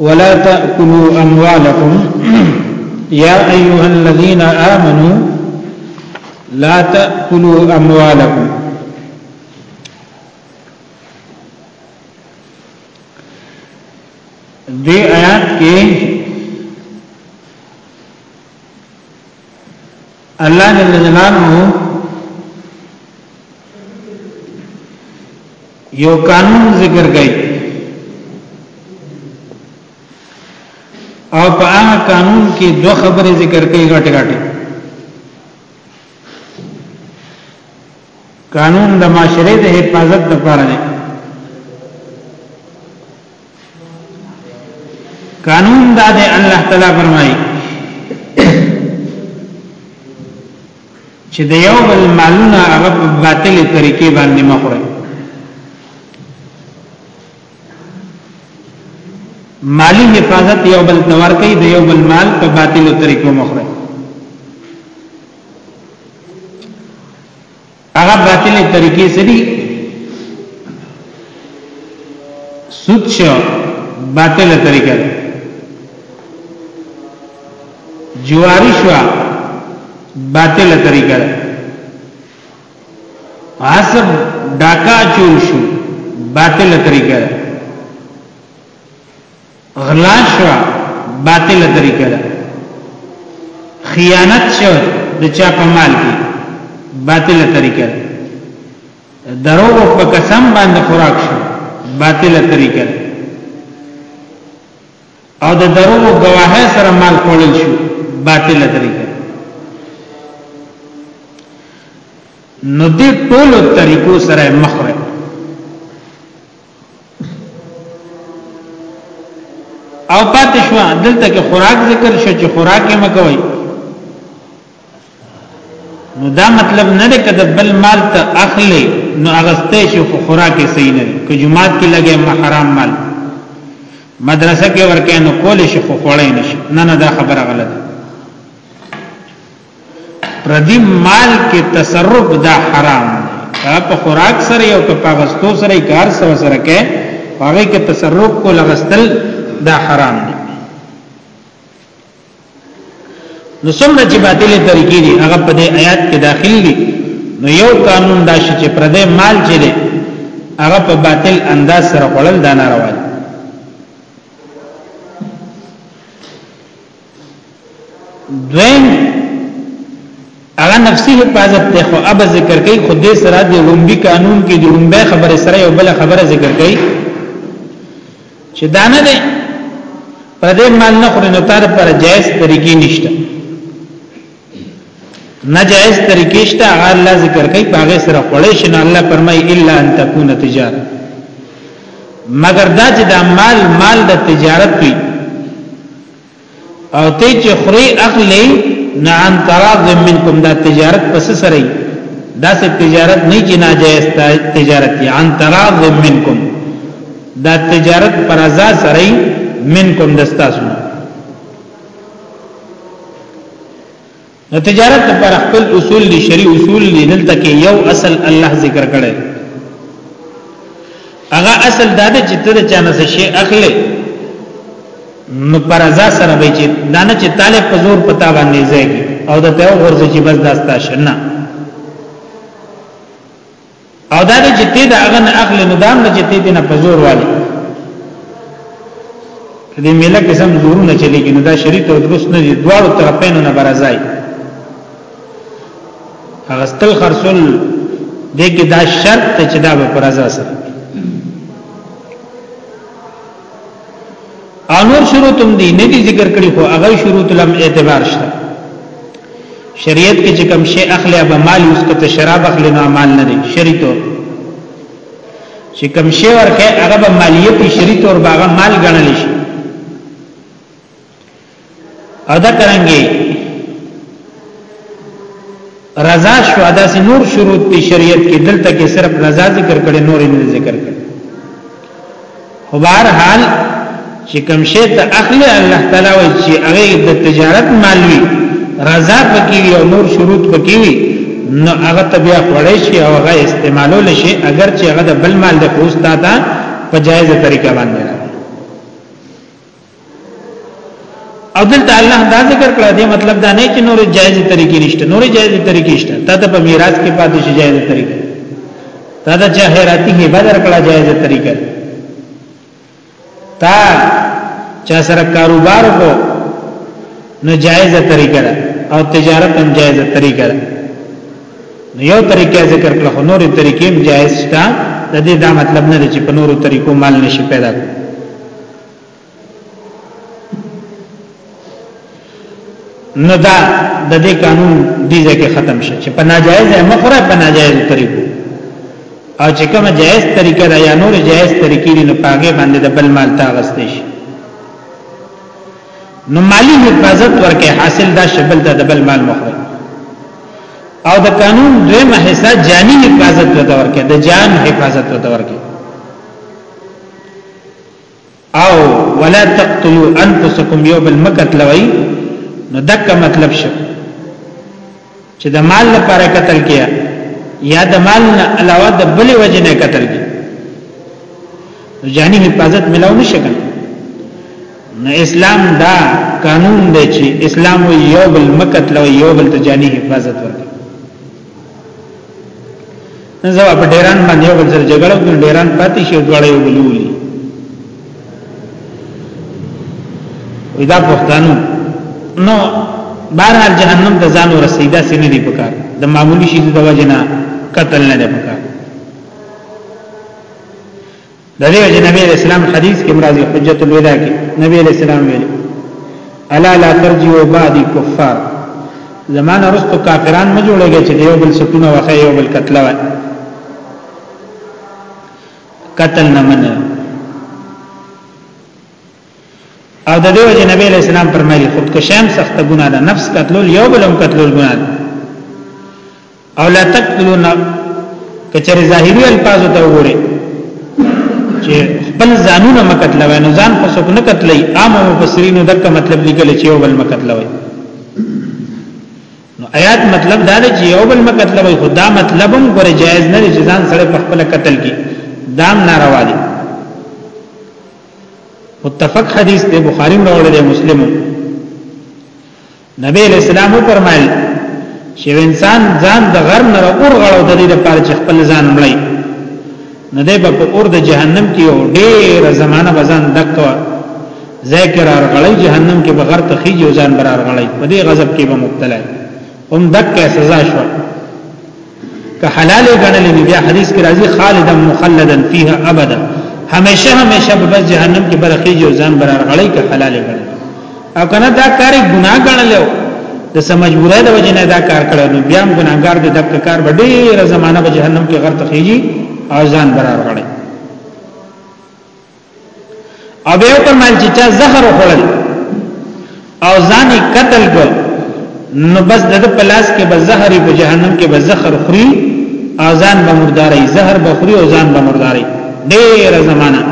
ولا تأكلوا أموالكم يا أيها الذين آمنوا لا تاكلوا اموالكم دې آیات کې الله جل جلاله یو قانون ذکر کړي او په هغه قانون کې دوه خبرې ذکر کړي غټ غټ قانون د معاشره د حفاظت لپاره دی قانون دا دی الله تعالی فرمایي چې د یو بل مالونه هغه په باطل طریقې باندې مخوري مالی حفاظت یو بل تور کوي د یو بل مال په باطل طریقو مخوري هغه باطل طریقې سری سود شو باطل طریقه جواری شو باطل طریقه عصب ډاکا چور شو باطل طریقه غلا شو باطل طریقه ده خیانت شو د چا په مال کې باطل طریقه ده درو په قسم باندې خوراک شو باطل طریقه ده او د درو گواهه سره مال خوړل شو باطل طریقه نو دې ټولو طریقو سره مخره او پاتې شو دلته کې خوراک ذکر شو چې خوراک یې مکوي نو دا مطلب نه دی کده بل مال ته اخلي نو اغسته شي خو خوراک یې صحیح نه دی که جمعات کې لګي محرام مال مدرسه کې ورکه نو کول شي خو خوړې نشي نه نه دا خبره غلطه پردی مال کې تصرف دا حرام دی په خوراک سره او په پاغستو سره کار سره سره کې هغه کې تصرف کو لغستل دا حرام دی نو څومره چې باطلې طریقې دي هغه په دې آیات کې داخل دي نو یو قانون دا شي چې پردې مال چې دی هغه په باطل انداز سره خړل دا ناروا دي دویم هغه نفسي حفاظت ته خو اب ذکر کوي خو دې سره د لومبي قانون کې د لومبه خبره سره یو بل خبره ذکر کوي چې دا نه ده پر دې مال نه خوري نو تر پر جائز طریقې نشته ناجائز طریقې شته هغه الله ذکر کوي هغه سره خړې شي نه الله فرمایي الا ان تكون تجارت مگر دا چې دا مال مال د تجارت وي او ته چې خوري اخلي نه عن تراض منکم دا تجارت پس سره دا سه تجارت نه چې ناجایز تجارت یا عن تراض منکم دا تجارت پر ازا سره منکم دستاسو د تجارت لپاره خپل اصول دي شری اصول دي دلته کې یو اصل الله ذکر کړي هغه اصل دا دی چې ته چانه څه شي اخلي نو پر ازا سره وي چې دانه چې طالب په زور پتا باندې ځي او د ته ورځي چې بس داستا شنه او دا دې چې ته دا غن عقل نه دام نه چې ته نه پزور والی دې مله کې سم زورونه چلیږي نو دا شریط او درست نه دي دواړو طرفینو نه برازای هغه ستل خرصل دې کې دا شرط چې دا به پرازا سره انور شروط هم دي نه دي ذکر کړي خو هغه شروط لم اعتبار شته شریعت کې چې کوم شی اخلي ابا مال اوس کته شراب اخلي نو مال نه دي شریط چې کوم شی ورکه هغه به مالیه په شریط او باغه مال ګڼل شي او دا کرانګي رضا شو ادا سي نور شروط په شریعت کې دلته کې صرف رضا ذکر کړي نور نه ذکر کړي خو بهر حال چې کوم شی ته اخلي الله تعالی وایي چې هغه د تجارت مالوي رضا پکې وي او نور شروط پکې وي نو هغه ته بیا خوړې شي او هغه استعمالول شي اگر چې هغه د بل مال د پوستا تا په جایزه طریقه باندې او دلته الله دا ذکر کړه دی مطلب دا نه چې نور جایز طریقې نشته نور جایز طریقې نشته تا ته په میراث کې پاتې شي جایز طریقې تا ته چې خیراتی هبه درکړه جایز طریقې تا چا سره کاروبار کو نو جایز طریقې او تجارت هم جایز طریقې نو یو طریقې ذکر کړه نور طریقې هم جایز شته د دې دا مطلب نه چې په نورو طریقو مال نشي پیدا کوي نو دا د دې قانون دې ځکه ختم شي چې په ناجایز مخره په ناجایز طریقو او چې کومه جایز طریقه ده یا نور جایز طریقې دي نو پاګه باندې د بل مال ته غستې شي نو مالی حفاظت ورکه حاصل دا شبل ته د بل مال مخره او د قانون دویمه حصہ جانی حفاظت ورته ورکه د جان حفاظت ورته ورکه او ولا تقتلوا انفسکم یو بل مقتلوي نو دک مطلب شو چې د مال لپاره قتل کیا یا د مال نه علاوه د بل وجه نه قتل کیا جانی حفاظت ملاو نشي کنه نو اسلام دا قانون دی چې اسلام یو بل مقتلوي یو بل ته جانی حفاظت ورکړي زوا په ډیران باندې یو بل سره جګړه وکړي ډیران پاتې شي دواړه یو بل ولي ودا پښتنو نو بهرحال جهنم د ځان ورسیدا سي نه دی پکار د معمولی شي د وجنه قتل نه دی پکار د دې وجه نبی علیہ السلام حدیث کې مرضی حجت الوداع کې نبی علیہ السلام ویل الا لا ترجو بعد کفار زمانه رستو کافران ما جوړیږي چې یو بل سکونه وخه یو بل قتل وای قتل نه منه او د دې وجه نبی علیہ السلام فرمایلی خودکشیم سخت ګناه ده نفس قتلول یو بلم قتلول ګناه ده او لا تقتلون کچره ظاهری الفاظ ته وګوره چې خپل ځانونه مقتل وای نو ځان په څوک نه قتلای عام مفسرینو دغه مطلب لیکل چې یو بل مقتل وای نو آیات مطلب دا دی چې یو بل مقتل وای خدا مطلب هم ګره جایز نه دی چې ځان سره په خپل قتل کی دام ناروا دی متفق حدیث دی بخاری راوړی دی مسلمو نبی علیہ السلام فرمایل چې انسان ځان د غر نه اور غړو د دې لپاره چې خپل ځان مړی نه دی په اور د جهنم کې او ډېر زمانہ بزن دکوا ذکر ار غړی جهنم کې بغیر تخیج او ځان برار غړی په دې غضب کې به مبتلا هم دک سزا شو که حلال غنل نو بیا حدیث کې راځي خالدا مخلدا فیها ابدا همیشه همیشه په بس جهنم کې برخې جو ځان برار غړی که حلال غنل او کنه دا کار ګناه غنل د سمجبورای د وجه نه دا کار کړو نو بیا ګناګار د دک کار ډېر زمانہ په جهنم کې غرق خيږي او ځان برار غړي او به فرمایل چې چا زهر وخوړل او ځان قتل کو نو بس د پلاس کې به زهر په جهنم کې به زهر خوري اذان به مرداري زهر به خوري او ځان به مرداري ډېر زمانہ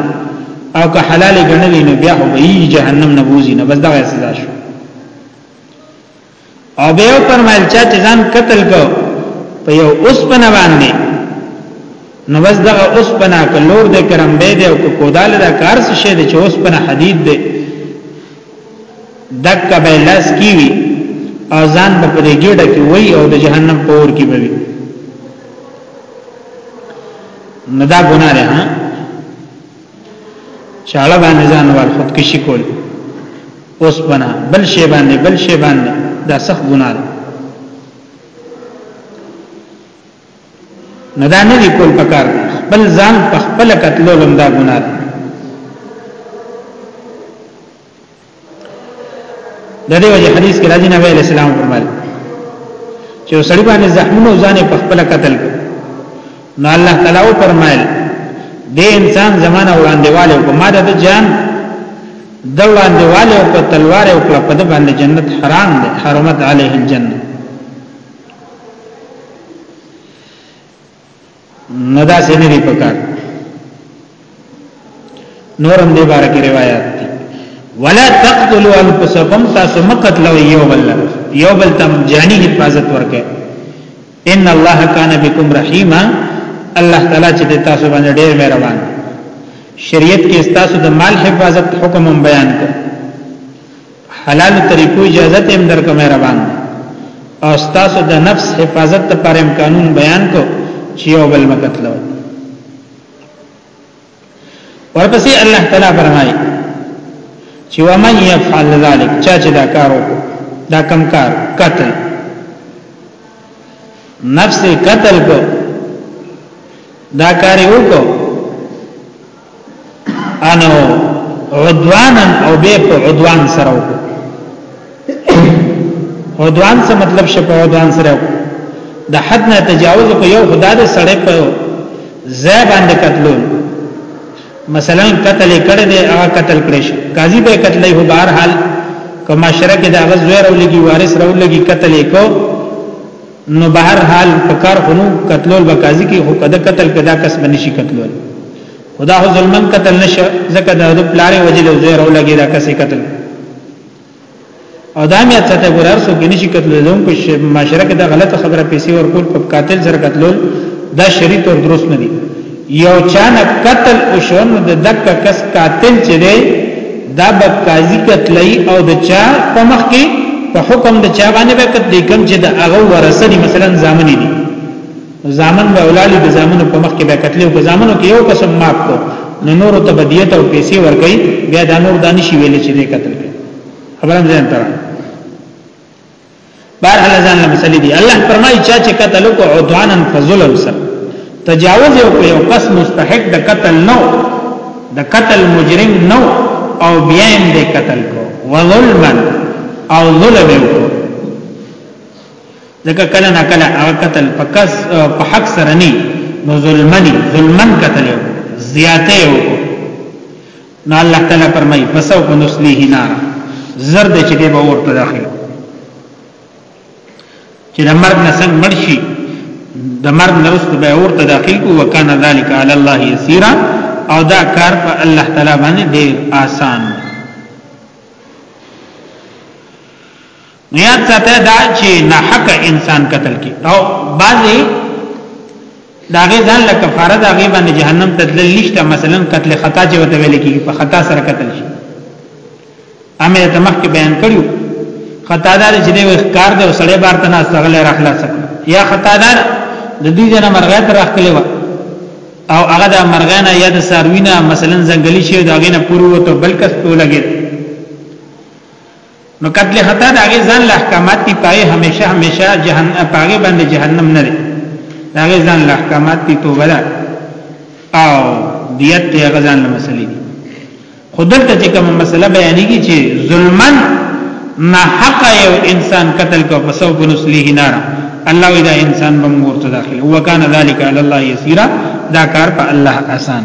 او که حلال غنلی نو بیا هو به جهنم نه بوزي نه بس دا سزا شو او به فرمایل چا چې ځان قتل کو په یو اوس پنه باندې نو بس دغه اوس پنه کلور دې کرم به دې او کودال دا کار څه شه دې چې اوس پنه حدید دې دک به لاس کیوي او ځان په دې ګډه کې وای او د جهنم په اور کې به وي ندا ګناه ده ها چاړه باندې ځان ور خودکشي کول اوس بنا بل شی باندې بل شی باندې دا سخت ګناه ده نه دا نه دی کول پکار بل ځان په خپل قتلولم دا ګناه ده د دې وجه حدیث کې راځي نبی اسلام فرمایي چې سړی باندې زخمونه ځانې په خپل قتل نو الله تعالی او فرمایل دې انسان زمانہ وړاندې والے او ما د جان د وړاندې والے او په تلوار او په پد باندې جنت حرام ده حرمت علیه الجنه نو دا سینه دی پکار نورم دی بارک روایت دی ولا تقتلوا انفسکم تاسو مقتلوا یو بل یو بل تم جانی حفاظت ورکه ان الله کان بكم رحیما الله تعالی چې تاسو باندې ډېر مهربان شریعت کې تاسو د مال حفاظت حکم بیان کړ حلال طریقو اجازه تیم در کومه روان او تاسو د نفس حفاظت لپاره قانون بیان کو چې یو بل مقتلو ورپسې الله تعالی فرمایي چې ومن يفعل ذلك چا چې دا کار وکړو دا کم کار قتل نفس قتل کو دا کار وکړو انو عدوانا او به په عدوان سره وکړو عدوان څه مطلب شپه عدوان سره وکړو د حد نه تجاوز کو یو خدا دې سړې په ځای باندې قتلو مثلا قتل کړه دې هغه قتل کړي شي قاضي به قتلې هو بهر حال کما شرک دا غزوه راولېږي وارث راولېږي قتل کو نو بهر حال په کار خونو قتلول به قاضي کې خو کده قتل کدا کس باندې شي قتلول خدا هو ظلمن قتل نشه ځکه دا د پلارې وجه له زیر او لګي دا کسې قتل او دا مې څه ته ګورار سو کې نشي قتل زوم کو معاشره کې دا غلطه خبره پیسې ورکول په قاتل سره قتلول دا شریعت او درست نه دي یو چانه قتل وشو نو د دک کس قاتل چې دی دا به قاضي قتلای او د چا په مخ کې په حکم د چا باندې به قتل کوم چې د هغه ورثه دي مثلا ځامن دي ځامن به اولاد د ځامن په مخ کې به قتل او ځامنو کې یو قسم ماپ کو نو نور ته بدیت او پیسې ورکړي بیا دا نور دانشي ویل چې دی قتل خبرم ځان تر بار الله ځان له مسلې دی الله فرمایي چا چې قتل کو عدوانن فظلم سر تجاوز یو یو کس مستحق د قتل نو د قتل مجرم نو او بیا یې د قتل کو وظلما او ظلم یو کو ځکه کله نه کله او قتل پکس په حق سره نه نو ظلمنی ظلمن قتل یو زیاته یو کو نو الله تعالی فرمایي فسو کو نسلیه نار زر د چې به ورته داخلو چې د مرګ نه څنګه مرشي د مرګ نه رسته به ورته داخل کو وکانا ذالک علی الله یسیرا او دا کار په الله تعالی باندې ډیر آسان دی نو یاد ساته دا چې ناحق انسان قتل کی او بعضی داغه ځان له کفاره داغه باندې جهنم ته تلل نشته مثلا قتل خطا چې وته ویل کیږي په خطا سره قتل شي امه ته مخکې بیان کړیو خطا دار چې دی ښکار دی او سړی بار تنه استغله راخلاص یا خطا دار د دې جنا مرغه تر راخلې و او هغه د مرغانا یا د ساروینا مثلا زنګلی شي داغه نه پورو ته بلکس په لګید نو قتل خطا د هغه ځان له احکامات دی پای همیشه همیشه جهنم پاګه باندې جهنم نه دی د هغه ځان له احکامات دی توبه ده او دیت ته هغه ځان له مسلې دي خودل ته کوم مسله بیانېږي چې ظلمن نه حق یو انسان قتل کو پسو بنسلیه نار الله اذا انسان بمور ته داخل وکانه ذلک علی الله یسیرا دا کار په الله آسان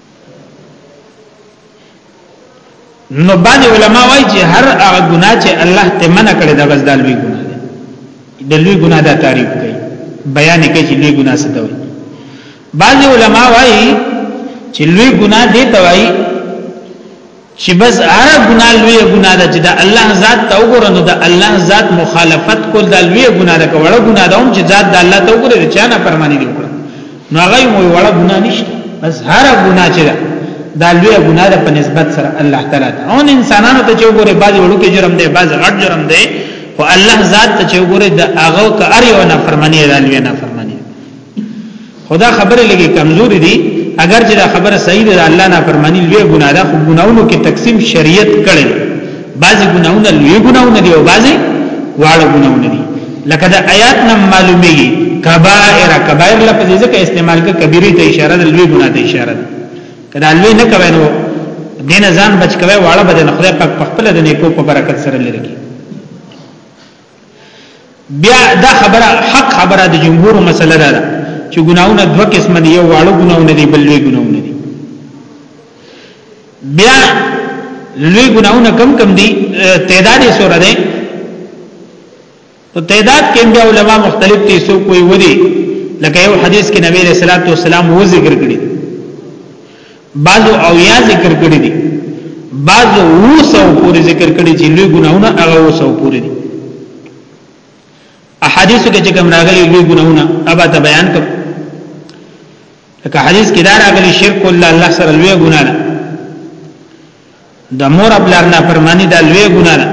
نو باندې علما وایي چې هر هغه ګناه چې الله ته منع کړی دا غزدال وی ګناه ده د لوی ګناه دا تعریف کوي بیان کوي چې لوی ګناه څه ده باندې علما وایي چې لوی ګناه دې توایي چې بس هر ګناه لوی ګناه ده چې د الله ذات ته وګورئ نو د الله ذات مخالفت کول د لوی ګناه ده کوړه ګناه ده چې ذات د الله ته وګورئ چې نه پرمانی دی وګورئ نو هغه مو وړه ګناه نشته بس هر ګناه چې ده د لوی ګناه ده په نسبت سره الله تعالی ته اون انسانانو ته چې وګورئ باز وړو کې جرم دی باز غټ جرم دی او الله ذات ته چې وګورئ د هغه کار یو نه فرمانی دی لوی نه خدا خبره لګي کمزوري دي اگر چې دا خبره صحیح ده الله نه فرمانی لوی ګناه ده خو ګناونو کې تقسیم شریعت کړي بعضی ګناونه لوی ګناونه دي او بعضی واړه ګناونه دي لکه دا آیات نه معلومیږي کبائر کبائر لفظ ځکه استعمال کې کبیره ته اشاره ده لوی ګناه ته اشاره ده کله لوی نه کوي نو دین ځان بچ کوي واړه بدن خدای پاک په خپل د نیکو په برکت سره لري بیا دا خبره حق خبره د جمهور مسله ده چې ګناونه دوه قسم دي یو واړو ګناونه دي بل لوی ګناونه دي بیا لوی ګناونه کم کم دي تعداد یې سره ده په تعداد کې بیا علما مختلف دي سو کوئی ودی لکه یو حدیث کې نبی رسول الله صلی الله علیه وسلم و ذکر کړی بعضو او یا ذکر کړی دي بعضو وسو پوری ذکر کړی چې لوی ګناونه هغه وسو پوری دي احادیثو کې چې کوم راغلي لوی ګناونه ابا ته بیان کړ لکه حدیث کې دا راغلي شرک الله الله سره لوی ګناه ده د مور ابلار نه فرمانی دا لوی ګناه ده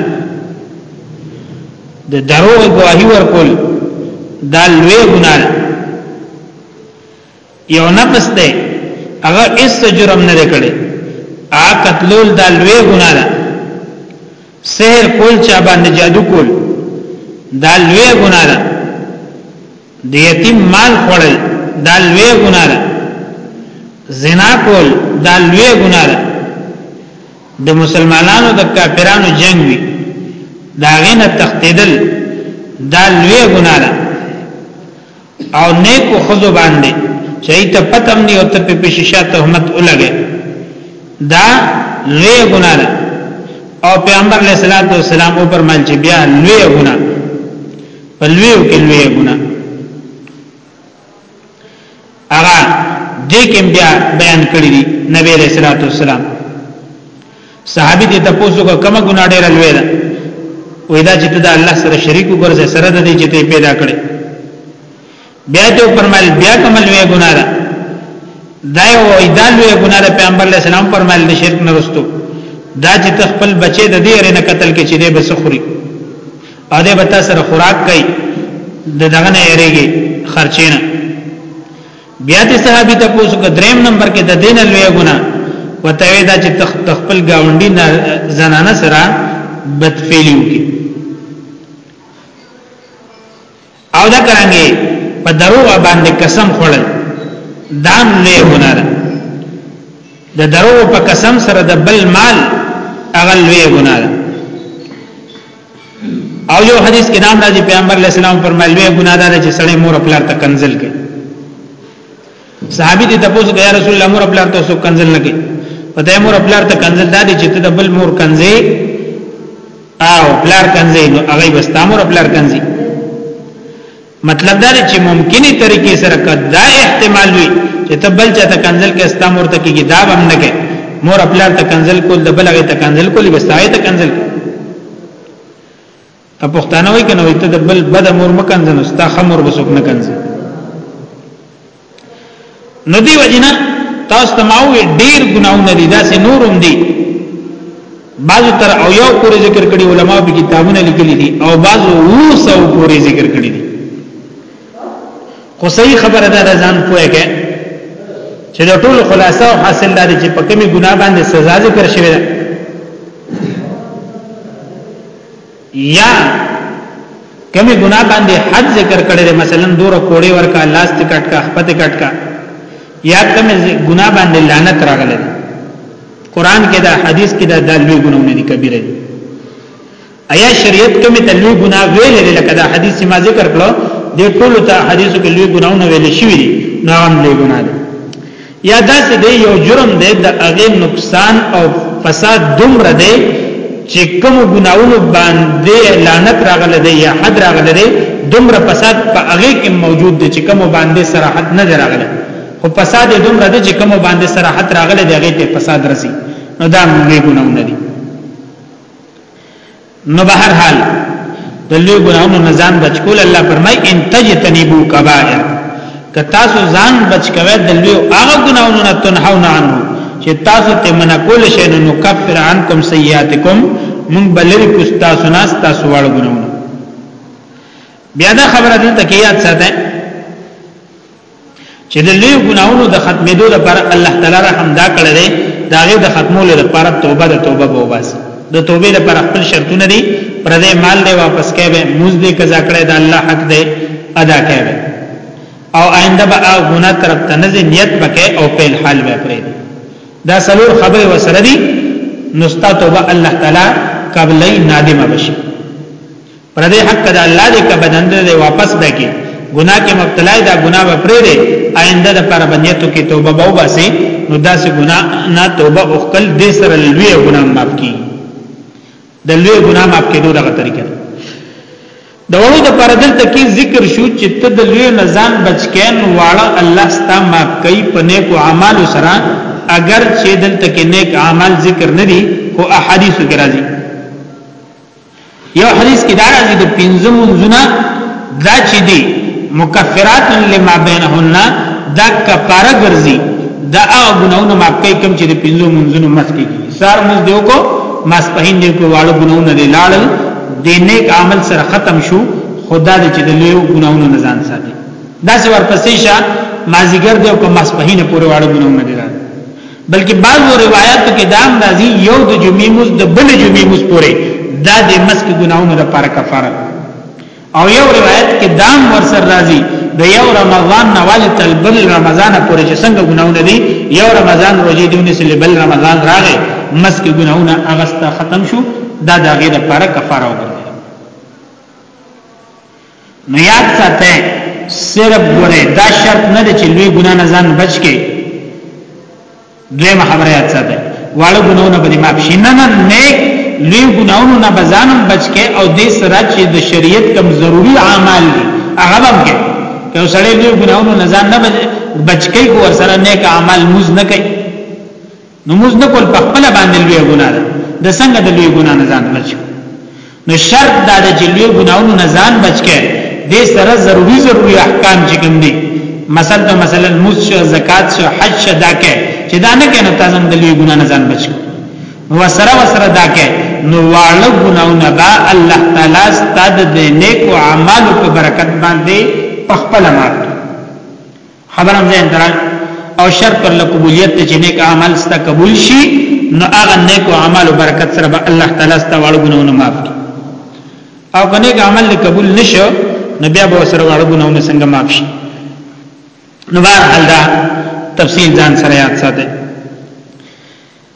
د دروغ گواهی ورکول دا لوی ګناه ده یو نفس دی هغه اس جرم نه کړي ا قتلول د لوی ګناه ده سحر کول چا باندې جادو کول دا لوی ګناه ده د یتیم مال خوړل دا لوی ګناه ده زنا کول دا لوی ګناه ده د مسلمانانو د کافرانو جنگ وی دا غینه تختیدل دا لوی ګناه ده او نیکو خزو باندې چې ته پتم نه او ته په پېښه تهمت ولګې دا لوی ګناه ده او پیغمبر علیه الصلاۃ والسلام او فرمایل چې بیا لوی ګناه په لوی کې لوی ګناه هغه دې کې بیا بیان کړی دی نبی علیہ الصلوۃ والسلام صحابي دې تاسو کو کومه ګناه ډېره لوي ده وې دا چې ته الله سره شریک وګرځې سره د دې چې ته پیدا کړې بیا ته فرمایل بیا کومه لوي ګناه ده دا یو ایدال لوي ګناه ده پیغمبر علیه السلام فرمایل د شرک نه رستو دا چې خپل بچي د دې رنه قتل کې چې دې بسخوري او دې بتا سره خوراک کوي د دغه نه یریږي خرچینه بیا دې صحابي ته پوښتنه کو دریم نمبر کې د دین لوی ګنا وتاوی دا چې تخپل گاونډي نه زنانه سره بدفعلی وکي او دا کرانګي په دروغ باندې قسم خوړل دام نه ګنا ده د دروغ په قسم سره د بل مال اغل لوی ګنا ده او یو حدیث کې نام راځي پیغمبر علی السلام فرمایلی ګناه ده چې سړی مور خپل ته کنزل کوي صحابي دې تاسو ته رسول الله مور خپل ته سو کنزل نه کوي په دې مور خپل ته کنزل ده چې ته بل مور کنزي او خپل کنزي نو هغه بس تامور خپل کنزي مطلب دا چې ممکنه طریقې سره کدا احتمال وي چې ته بل چاته کنزل کې استا مور ته کې دا بم نه کې مور خپل ته کنزل کول د بلغه ته کنزل کول بس تای ته کنزل ا پښتانه وای کنه وای ته د بل بد مور مکنزل استا خمر بسوک نه کنزل نو دی وجنه تاسو ته ماوي ډیر ګناونه دي داسې نورم دي بعضو تر او یو پورې ذکر کړي علما په کتابونه لیکلي دي او بعضو وو سو پورې ذکر کړي دي خو صحیح خبره ده ځان پوهه کې چې د ټول خلاصه او حاصل لري چې په کومي ګناه باندې سزا ذکر شوی ده یا کمی گناہ باندې حد ذکر کړی مثلا دور کوړی ورکا لاس ته کټ کا خپت کټ کا یا کمی گناہ باندې لعنت راغلی قران کې دا حدیث کې دا د لوی ګناونه دي کبیره دي ایا شریعت کمی ته لوی ګناه ویل لکه دا حدیث ما ذکر کړو د ټولو ته حدیثو کې لوی ګناونه ویل شوی دي نام لوی ګناه دي یا داسې دی یو جرم دی د هغه نقصان او فساد دومره دی چې کوم ګناونو باندې لعنت راغله دی یا حد راغله دی دومره فساد په هغه کې موجود دی چې کوم باندې صراحت نه راغله خو فساد دومره دی چې کوم باندې صراحت راغله دی هغه ته فساد رسی نو دا موږ ګناونه دي نو به هر حال د لوی ګناهونو نه ځان بچ کول الله فرمای ان تجتنبوا کبائر که تاسو ځان بچ کوئ د لوی هغه ګناهونو نه تنهون عنه چې تاسو ته من کول شي نو کفر عنکم سیئاتکم من بلری کو تاسو نه تاسو وړ ګناهونه بیا دا خبره دلته کې یاد ساته چې د لوی ګناونو د ختمېدو لپاره الله تعالی رحم دا کړی دی دا غي د ختمولو لپاره توبه د توبه به وباس د توبې لپاره خپل شرطونه دي پر دې مال دی واپس کېبه موز دې قضا کړی دا الله حق دی ادا کېبه او آینده به او ګناه طرف ته نه نیت پکې او په حال به پرې دا سلور خبره وسره دي نستا توبه الله تعالی قبلې نادمه بشي پر دې حق د الله دې کا بدند دې واپس بکی ګناه کې مبتلا دا ګناه به پرې دې آینده د پر بنیتو کې توبه به وباسي نو دا سه ګناه نه توبه او خپل دې سره لوی ګناه معاف کی د لوی ګناه معاف کېدو دغه طریقه د وړو د پر دلته کې ذکر شو چې ته د لوی نزان بچکین واړه الله ستا معاف کوي په نیکو اعمالو سره اگر چې دلته کې نیک اعمال ذکر نه دي خو احادیث کې راځي یو حدیث کې دا راځي د پنځه منځونه دا چې دي مکفرات لما بینهن دا کفاره ګرځي دا هغه ګناونه معاف کوي کوم چې د پنځه منځونو مخ کې سار مز دیو کو ماسپهین دیو کو واړو ګناونه دی لاړل د نیک عمل سره ختم شو خدا دې چې د لوی ګناونو نه ځان ساتي دا څور پسې شه مازیګر دی او کوم ماسپهینه پورې واړو ګناونه دی بلکې بعضو روایتو کې دام راځي یو د جمعې موز د بل جمعې موز پورې دا د مسک ګناونو لپاره کفاره او یو روایت کې دام ورسر راځي د یو رمضان نوال تل بل رمضان پورې چې څنګه ګناونه دي یو رمضان روزي دیونه سلی بل رمضان راغی مسک ګناونه اغستا ختم شو دا دغه لپاره کفاره وګرځي نو یاد ساته صرف ګوره دا شرط نه دی چې لوی ګنا نه ځان بچ کې دویمه خبره یاد ساته واړه ګناونه به معاف شي نه نه نیک لوی ګناونه نه بزانم بچ کې او دې سره چې د شریعت کم ضروری اعمال دي هغه هم کې که سړی لوی ګناونه نه ځان نه بچ کې کو ور سره نیک اعمال موز نه کوي نو موږ نه کول په خپل باندې لوی ګناه ده د څنګه د لوی ګناه نه ځان بچو نو شرط دا د لوی ګناونو نه ځان بچکه د سره ضروری ضروری احکام چې کوم دي مثلا مثلا موږ شو زکات شو حج شو دا کې چې دا نه کینو تاسو د لوی ګناه نه ځان بچو نو سره وسره دا کې نو واړه ګناونه با الله تعالی ستاسو د نیکو اعمالو په برکت باندې په خپل مات خبر هم ځین درا او شرط پر قبولیت چې نیک عمل ستا قبول شي نو هغه نیک عمل او برکت سره به الله تعالی ستا واړو ګناونه معاف کړي او کنه نیک عمل قبول نشو نو بیا به سره واړو ګناونه څنګه معاف شي نو بهر حال دا تفصیل ځان سره یاد ساته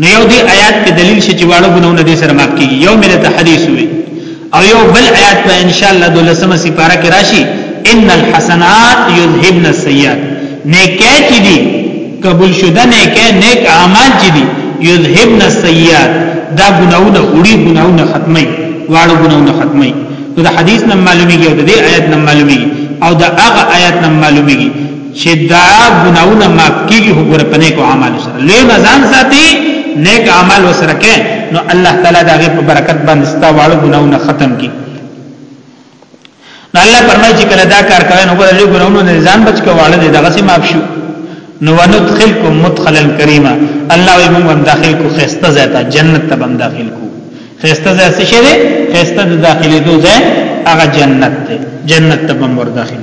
نو یو دی آیات په دلیل شي چې واړه ګناونه دې سره معاف کیږي یو مې ته حدیث وي او یو بل آیات په ان شاء الله دولسمه سپاره کې راشي ان الحسنات یذهبن السیئات نیکه چې دي قبول شوه نیکه نیک اعمال چې دي یذهبن السیئات دا ګناونه وړي ګناونه ختمي واړه ګناونه ختمي نو د حدیث نه معلومیږي او د دې آیات نه معلومیږي او د هغه آیات نه معلومیږي چې دا ګناونه معاف کیږي وګوره په نیکو اعمال سره له مزان ساتي نیک اعمال وسره کې نو الله تعالی دا غي په برکت باندې ستا واړو ګناونه ختم کړي نو الله فرمایي چې کله دا کار کوي نو ګوره له ګناونو نه ځان بچ کواله دې دغه سي معاف شو نو وندخلکم مدخلا کریما الله وي موږ هم داخل کو خسته زیاته جنت ته هم داخل کو خسته زیاته څه شي خسته د داخلي دوه هغه جنت ته جنت ته هم ور داخل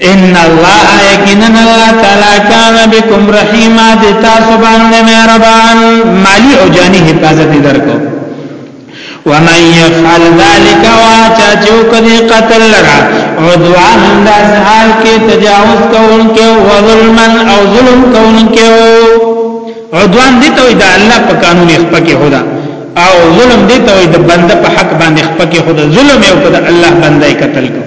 ان الله یقینا الله تعالی کان بكم رحیما د تاسو باندې مهربان مالی او جانی حفاظت درکو ومن يفعل ذلك واچا چوک دی قتل لرا عدوان دا سحال کی تجاوز کون کے وظلما او ظلم کون کے عدوان دی توی دا اللہ پا قانون اخپکی خدا او ظلم دی توی دا بنده پا حق باندې اخپکی خدا ظلم یو کدا اللہ بنده قتل کو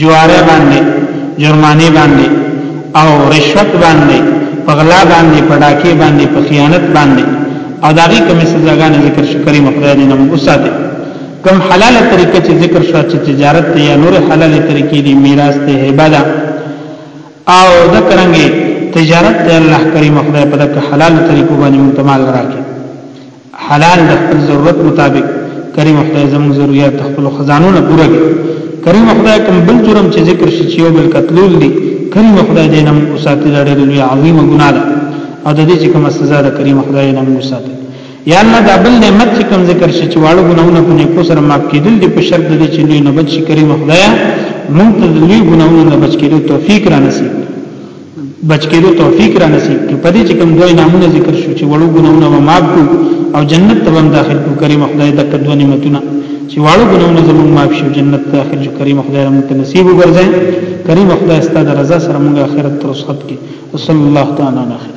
جواره باندې جرمانه باندې او رشوت باندې په غلا باندې په ډاکې باندې په خیانت باندې او دا غي کومه سزاګانې ذکر شو کریم خدای دې نن وساته کم حلال طریقه چې ذکر شو چې تجارت ته یا نور حلال طریقې دي میراث ته هبه ده او دا کرانګي تجارت ته الله کریم خدای په دغه حلال طریقو باندې متمال راکړي حلال د خپل ضرورت مطابق کریم خدای زموږ ضرورت خپل خزانو نه پوره کړي کریم خدای کوم بل جرم چې ذکر شي چې یو بل قتلول دي کریم خدای دې نم وساتي دا ډېر لوی عظیم ګناه ده او د دې چې کومه سزا ده کریم خدای نم وساتي یا الله دا بل نعمت چې کوم ذکر شي چې واړو ګناونه په نیکو سره معاف کېدل دي په شرط دې چې لوی نه بچ کریم خدای مونږ ته لوی ګناونه نه بچ کېدو توفیق را نصیب بچ کېدو توفیق را نصیب کړي په دې چې کوم دوی نامونه ذکر شو چې وړو ګناونه به معاف کو او جنت ته هم داخل کو کریم خدای د کډو نعمتونه چې وړو ګناونه زموږ معاف شي جنت ته داخل شو کریم خدای هم ته نصیب وګرځي کریم خدای ستاسو رضا سره موږ آخرت تر وسخت کې وصلی الله تعالی علیه